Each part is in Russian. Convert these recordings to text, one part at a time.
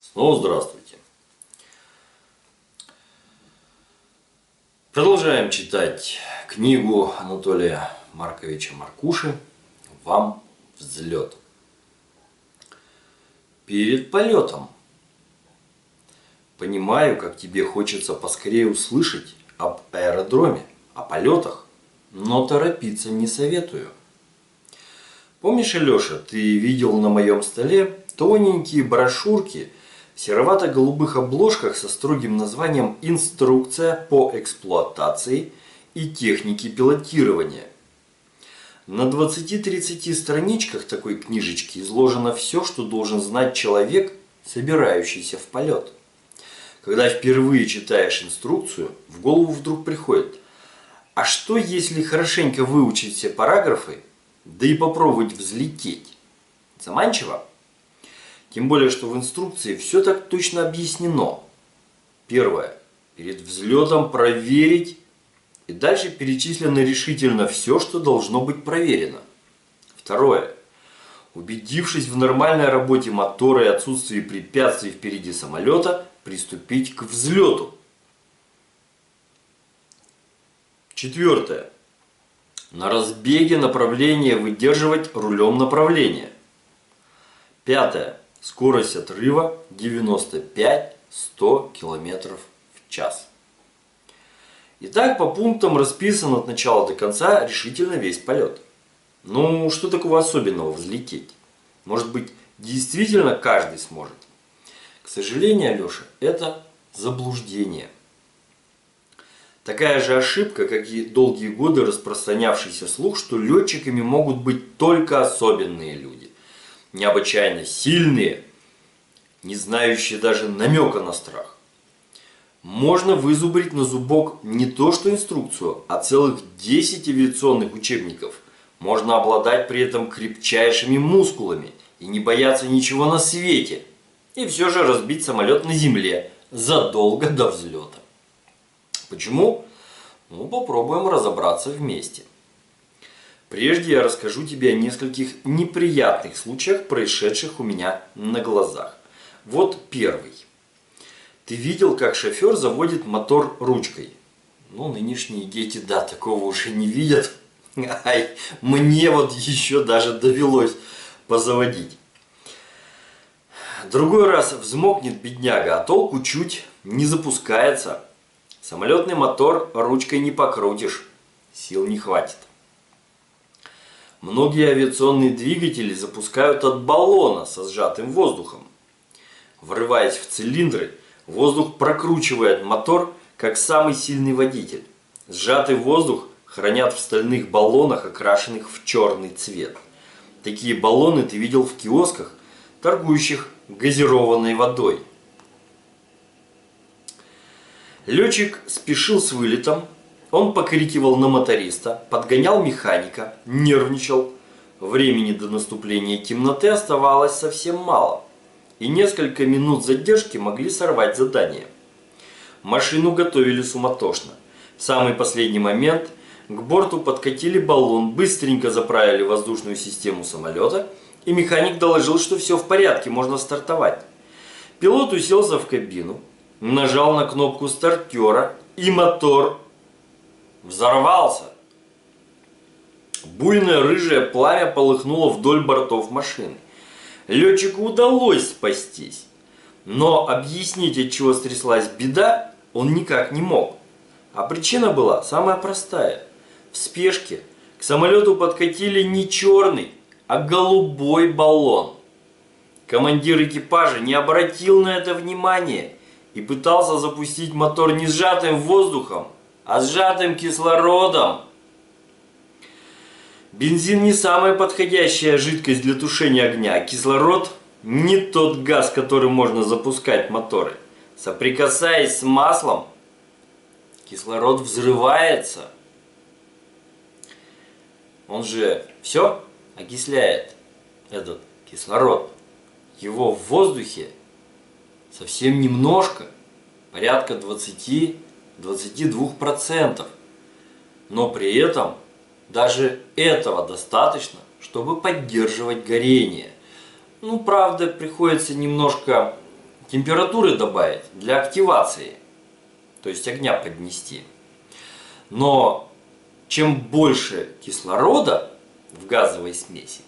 Снова здравствуйте. Продолжаем читать книгу Анатолия Марковича Маркуши «Вам взлет». Перед полетом. Понимаю, как тебе хочется поскорее услышать об аэродроме, о полетах, но торопиться не советую. Помнишь, Алеша, ты видел на моем столе тоненькие брошюрки серовато-голубых обложках со строгим названием «Инструкция по эксплуатации и технике пилотирования». На 20-30 страничках такой книжечки изложено все, что должен знать человек, собирающийся в полет. Когда впервые читаешь инструкцию, в голову вдруг приходит, а что если хорошенько выучить все параграфы, да и попробовать взлететь? Заманчиво? Тем более, что в инструкции все так точно объяснено. Первое. Перед взлетом проверить и дальше перечислено решительно все, что должно быть проверено. Второе. Убедившись в нормальной работе мотора и отсутствии препятствий впереди самолета, приступить к взлету. Четвертое. На разбеге направление выдерживать рулем направления. Пятое. Скорость отрыва 95-100 км в час. Итак, по пунктам расписан от начала до конца решительно весь полет. Ну, что такого особенного взлететь? Может быть, действительно каждый сможет? К сожалению, Алеша, это заблуждение. Такая же ошибка, как и долгие годы распространявшийся слух, что летчиками могут быть только особенные люди. Необычайно сильные, не знающие даже намека на страх. Можно вызубрить на зубок не то что инструкцию, а целых 10 авиационных учебников. Можно обладать при этом крепчайшими мускулами и не бояться ничего на свете. И все же разбить самолет на земле задолго до взлета. Почему? Ну, попробуем разобраться вместе. Прежде я расскажу тебе о нескольких неприятных случаях, происшедших у меня на глазах. Вот первый. Ты видел, как шофер заводит мотор ручкой? Ну, нынешние дети, да, такого уже не видят. Ай, мне вот еще даже довелось позаводить. Другой раз взмокнет бедняга, а толку чуть не запускается. Самолетный мотор ручкой не покрутишь, сил не хватит. Многие авиационные двигатели запускают от баллона со сжатым воздухом. Врываясь в цилиндры, воздух прокручивает мотор, как самый сильный водитель. Сжатый воздух хранят в стальных баллонах, окрашенных в черный цвет. Такие баллоны ты видел в киосках, торгующих газированной водой. Летчик спешил с вылетом, он покрикивал на моториста, подгонял механика, нервничал. Времени до наступления темноты оставалось совсем мало, и несколько минут задержки могли сорвать задание. Машину готовили суматошно. В самый последний момент к борту подкатили баллон, быстренько заправили воздушную систему самолета, и механик доложил, что все в порядке, можно стартовать. Пилот уселся в кабину, нажал на кнопку стартера, и мотор взорвался. Буйное рыжее пламя полыхнуло вдоль бортов машины. Летчику удалось спастись, но объяснить, от чего стряслась беда, он никак не мог. А причина была самая простая. В спешке к самолету подкатили не черный, а голубой баллон. Командир экипажа не обратил на это внимания и пытался запустить мотор не сжатым воздухом, а сжатым кислородом. Бензин не самая подходящая жидкость для тушения огня, кислород не тот газ, которым можно запускать моторы. Соприкасаясь с маслом, кислород взрывается. Он же все окисляет, этот кислород. Его в воздухе совсем немножко, порядка 20-22%. Но при этом даже этого достаточно, чтобы поддерживать горение. Ну, правда, приходится немножко температуры добавить для активации, то есть огня поднести. Но чем больше кислорода в газовой смеси,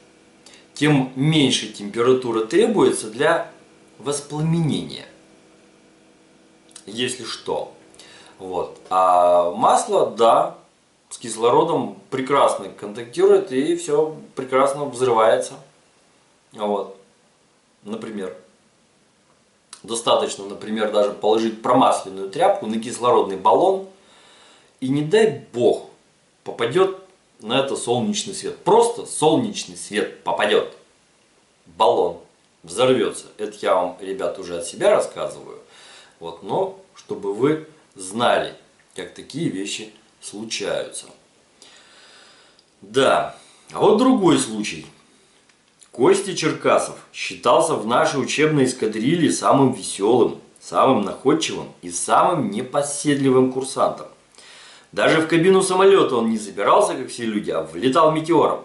тем меньше температура требуется для воспламенения. Если что. Вот. А масло, да, с кислородом прекрасно контактирует и все прекрасно взрывается. Вот. Например. Достаточно, например, даже положить промасленную тряпку на кислородный баллон, и не дай бог попадет на это солнечный свет. Просто солнечный свет попадет. Баллон взорвется. Это я вам, ребят, уже от себя рассказываю. Вот, но чтобы вы знали, как такие вещи случаются. Да, а вот другой случай – Костя Черкасов считался в нашей учебной эскадрилье самым веселым, самым находчивым и самым непоседливым курсантом. Даже в кабину самолета он не забирался, как все люди, а влетал метеором.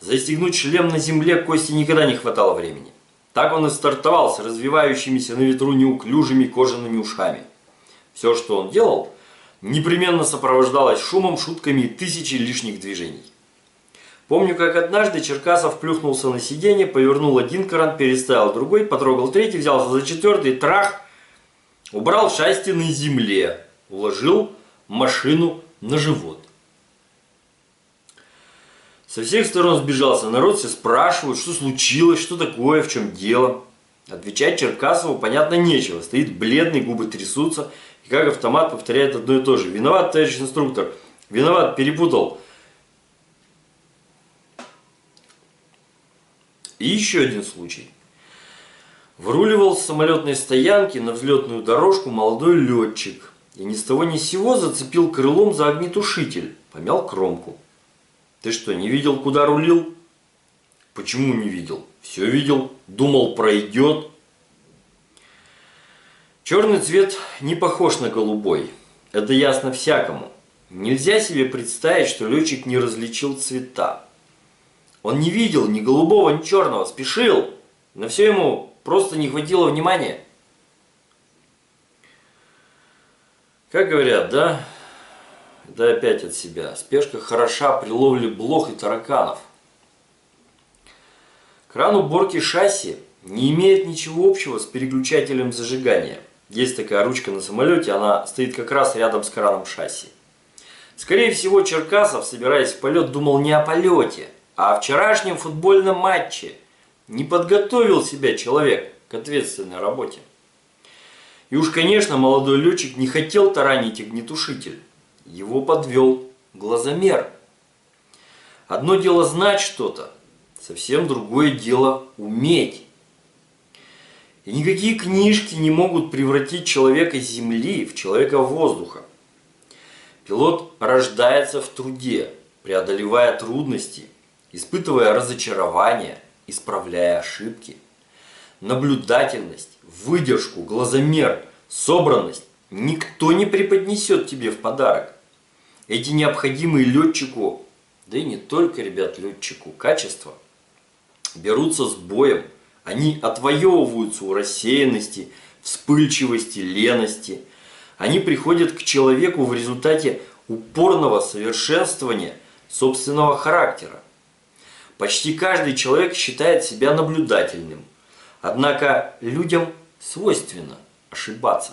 Застегнуть шлем на земле Косте никогда не хватало времени. Так он и стартовал с развивающимися на ветру неуклюжими кожаными ушами. Все, что он делал, непременно сопровождалось шумом, шутками и тысячей лишних движений. Помню, как однажды Черкасов плюхнулся на сиденье, повернул один кран, переставил другой, потрогал третий, взялся за четвертый, трах, убрал шасти на земле, уложил машину на живот. Со всех сторон сбежался народ, все спрашивают, что случилось, что такое, в чем дело. Отвечать Черкасову, понятно, нечего. Стоит бледный, губы трясутся, и как автомат повторяет одно и то же. Виноват, товарищ инструктор. Виноват, перепутал. И еще один случай. Вруливал с самолетной стоянки на взлетную дорожку молодой летчик. И ни с того ни с сего зацепил крылом за огнетушитель. Помял кромку. Ты что, не видел, куда рулил? Почему не видел? Все видел. Думал, пройдет. Черный цвет не похож на голубой. Это ясно всякому. Нельзя себе представить, что летчик не различил цвета. Он не видел ни голубого, ни черного, спешил. На все ему просто не хватило внимания. Как говорят, да? Да опять от себя. Спешка хороша при ловле блох и тараканов. Кран уборки шасси не имеет ничего общего с переключателем зажигания. Есть такая ручка на самолете, она стоит как раз рядом с краном шасси. Скорее всего, Черкасов, собираясь в полет, думал не о полете, а о вчерашнем футбольном матче не подготовил себя человек к ответственной работе. И уж, конечно, молодой летчик не хотел таранить огнетушитель. Его подвел глазомер. Одно дело знать что-то, совсем другое дело уметь. И никакие книжки не могут превратить человека земли в человека воздуха. Пилот рождается в труде, преодолевая трудности, испытывая разочарование, исправляя ошибки. Наблюдательность, выдержку, глазомер, собранность никто не преподнесет тебе в подарок. Эти необходимые летчику, да и не только, ребят, летчику, качества, берутся с боем. Они отвоевываются у рассеянности, вспыльчивости, лености. Они приходят к человеку в результате упорного совершенствования собственного характера. Почти каждый человек считает себя наблюдательным. Однако людям свойственно ошибаться.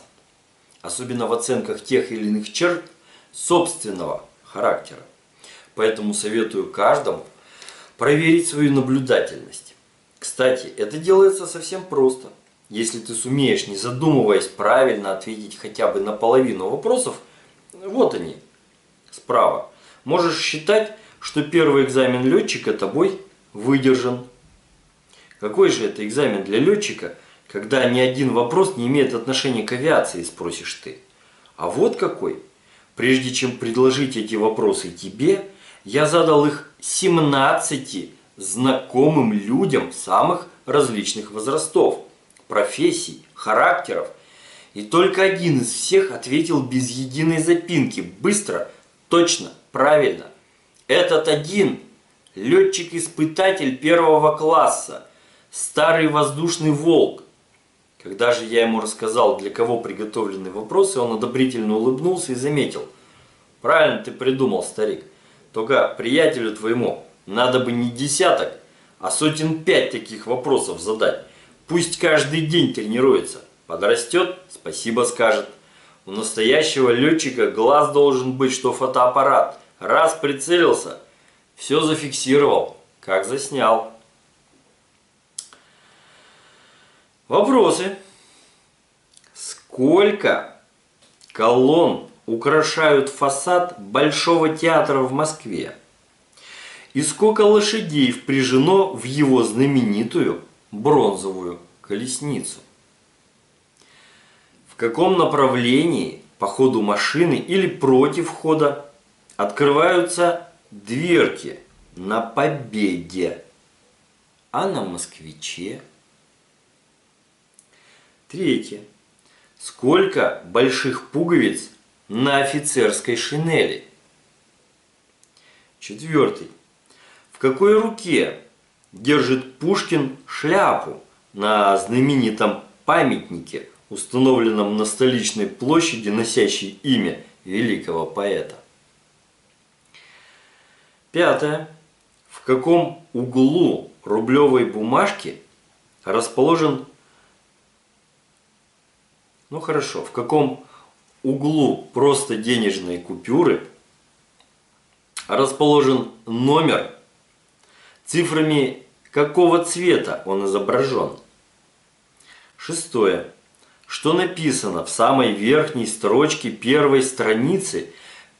Особенно в оценках тех или иных черт собственного характера. Поэтому советую каждому проверить свою наблюдательность. Кстати, это делается совсем просто. Если ты сумеешь, не задумываясь, правильно ответить хотя бы на половину вопросов, вот они, справа, можешь считать, что первый экзамен летчика тобой выдержан. Какой же это экзамен для летчика, когда ни один вопрос не имеет отношения к авиации, спросишь ты. А вот какой. Прежде чем предложить эти вопросы тебе, я задал их 17 знакомым людям самых различных возрастов, профессий, характеров. И только один из всех ответил без единой запинки, быстро, точно, правильно. Этот один – летчик-испытатель первого класса, старый воздушный волк. Когда же я ему рассказал, для кого приготовлены вопросы, он одобрительно улыбнулся и заметил. Правильно ты придумал, старик. Только приятелю твоему надо бы не десяток, а сотен пять таких вопросов задать. Пусть каждый день тренируется. Подрастет, спасибо скажет. У настоящего летчика глаз должен быть, что фотоаппарат. Раз прицелился, все зафиксировал, как заснял. Вопросы. Сколько колонн украшают фасад Большого театра в Москве? И сколько лошадей впряжено в его знаменитую бронзовую колесницу? В каком направлении по ходу машины или против хода открываются дверки на Победе, а на Москвиче – Третье. Сколько больших пуговиц на офицерской шинели? Четвертый. Какой руке держит Пушкин шляпу на знаменитом памятнике, установленном на столичной площади, носящей имя великого поэта? Пятое. В каком углу рублевой бумажки расположен ну хорошо, в каком углу просто денежной купюры расположен номер, цифрами какого цвета он изображен? Шестое. Что написано в самой верхней строчке первой страницы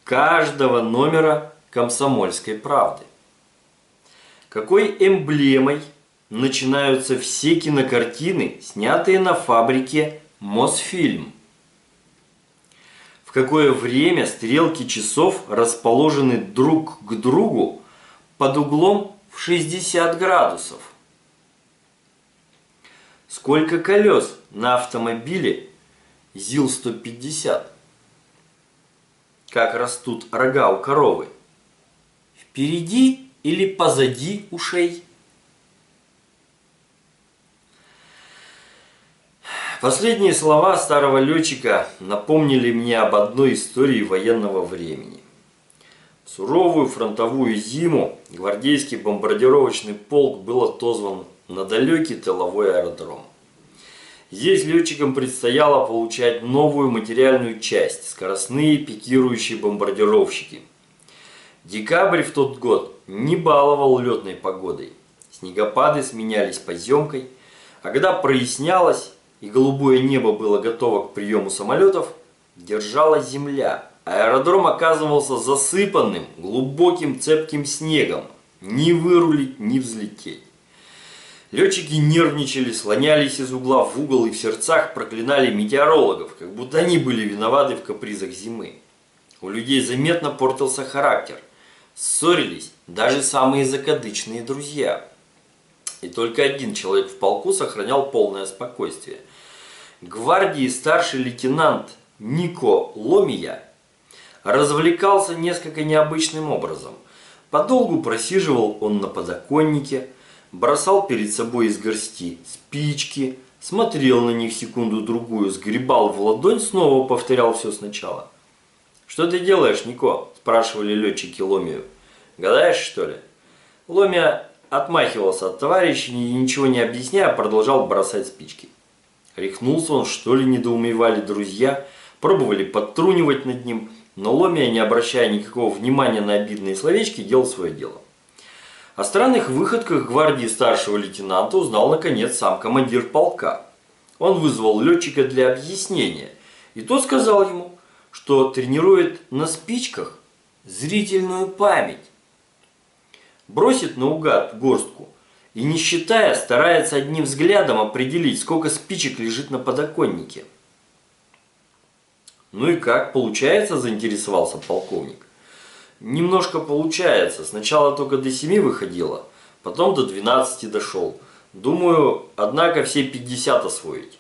каждого номера комсомольской правды? Какой эмблемой начинаются все кинокартины, снятые на фабрике Мосфильм. В какое время стрелки часов расположены друг к другу под углом в 60 градусов? Сколько колес на автомобиле ЗИЛ-150? Как растут рога у коровы? Впереди или позади ушей? Последние слова старого летчика напомнили мне об одной истории военного времени. Суровую фронтовую зиму гвардейский бомбардировочный полк был отозван на далекий тыловой аэродром. Здесь летчикам предстояло получать новую материальную часть – скоростные пикирующие бомбардировщики. Декабрь в тот год не баловал летной погодой. Снегопады сменялись поземкой, а когда прояснялось, и голубое небо было готово к приему самолетов, держалась земля. Аэродром оказывался засыпанным глубоким цепким снегом. Ни вырулить, ни взлететь. Летчики нервничали, слонялись из угла в угол и в сердцах проклинали метеорологов, как будто они были виноваты в капризах зимы. У людей заметно портился характер. Ссорились даже самые закадычные друзья. И только один человек в полку сохранял полное спокойствие – гвардии старший лейтенант Нико Ломия развлекался несколько необычным образом. Подолгу просиживал он на подоконнике, бросал перед собой из горсти спички, смотрел на них секунду-другую, сгребал в ладонь, снова повторял все сначала. «Что ты делаешь, Нико?» – спрашивали летчики Ломию. «Гадаешь, что ли?» Ломия отмахивался от товарищей и, ничего не объясняя, продолжал бросать спички. Рехнулся он, что ли, недоумевали друзья, пробовали подтрунивать над ним, но Ломия, не обращая никакого внимания на обидные словечки, делал свое дело. О странных выходках гвардии старшего лейтенанта узнал наконец сам командир полка. Он вызвал летчика для объяснения, и тот сказал ему, что тренирует на спичках зрительную память. Бросит наугад горстку – и не считая, старается одним взглядом определить, сколько спичек лежит на подоконнике. «Ну и как, получается?» – заинтересовался полковник. «Немножко получается. Сначала только до семи выходило, потом до двенадцати дошел. Думаю, однако все пятьдесят освоить».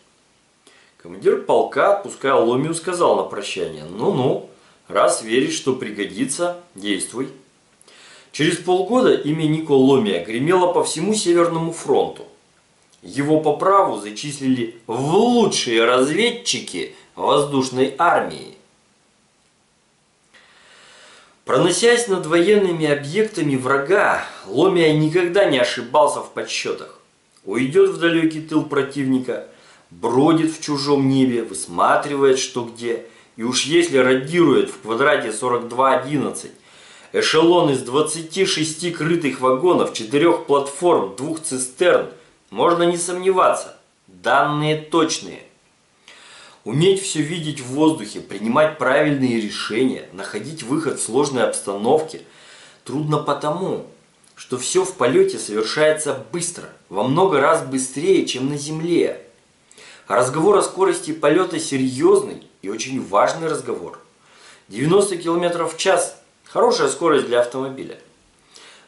Командир полка, отпуская Ломию, сказал на прощание, «Ну-ну, раз веришь, что пригодится, действуй». Через полгода имя Нико Ломия гремело по всему Северному фронту. Его по праву зачислили в лучшие разведчики воздушной армии. Проносясь над военными объектами врага, Ломия никогда не ошибался в подсчетах. Уйдет в далекий тыл противника, бродит в чужом небе, высматривает что где, и уж если радирует в квадрате 4211 эшелон из 26 крытых вагонов, 4 платформ, двух цистерн, можно не сомневаться, данные точные. Уметь все видеть в воздухе, принимать правильные решения, находить выход в сложной обстановке трудно потому, что все в полете совершается быстро, во много раз быстрее, чем на Земле. разговор о скорости полета серьезный и очень важный разговор. 90 км в час – хорошая скорость для автомобиля.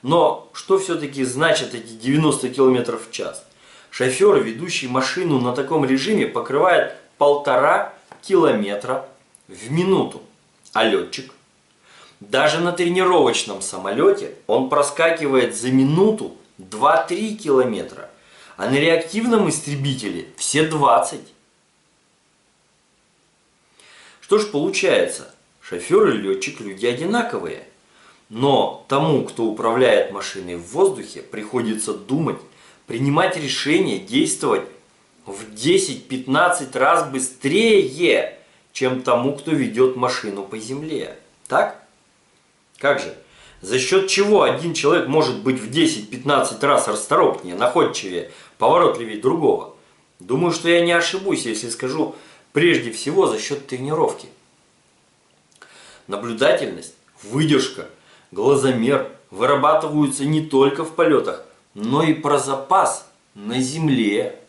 Но что все-таки значат эти 90 км в час? Шофер, ведущий машину на таком режиме, покрывает полтора километра в минуту. А летчик? Даже на тренировочном самолете он проскакивает за минуту 2-3 километра, а на реактивном истребителе все 20. Что ж получается, шофер и летчик люди одинаковые. Но тому, кто управляет машиной в воздухе, приходится думать, принимать решения, действовать в 10-15 раз быстрее, чем тому, кто ведет машину по земле. Так? Как же? За счет чего один человек может быть в 10-15 раз расторопнее, находчивее, поворотливее другого? Думаю, что я не ошибусь, если скажу, прежде всего за счет тренировки. Наблюдательность, выдержка, глазомер вырабатываются не только в полетах, но и про запас на земле.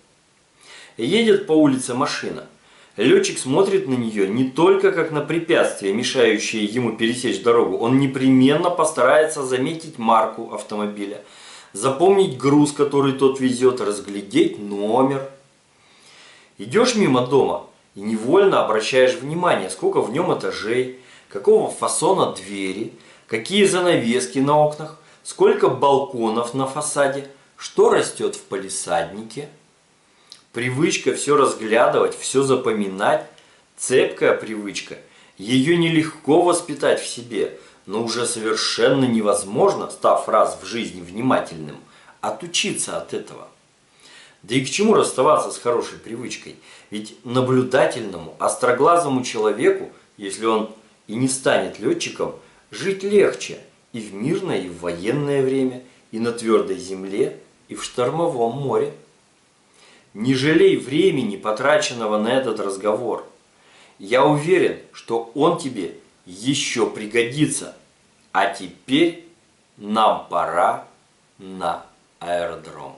Едет по улице машина. Летчик смотрит на нее не только как на препятствие, мешающее ему пересечь дорогу, он непременно постарается заметить марку автомобиля, запомнить груз, который тот везет, разглядеть номер. Идешь мимо дома и невольно обращаешь внимание, сколько в нем этажей, какого фасона двери, какие занавески на окнах, сколько балконов на фасаде, что растет в палисаднике – Привычка все разглядывать, все запоминать, цепкая привычка. Ее нелегко воспитать в себе, но уже совершенно невозможно, став раз в жизни внимательным, отучиться от этого. Да и к чему расставаться с хорошей привычкой? Ведь наблюдательному, остроглазому человеку, если он и не станет летчиком, жить легче и в мирное, и в военное время, и на твердой земле, и в штормовом море. Не жалей времени, потраченного на этот разговор. Я уверен, что он тебе еще пригодится. А теперь нам пора на аэродром.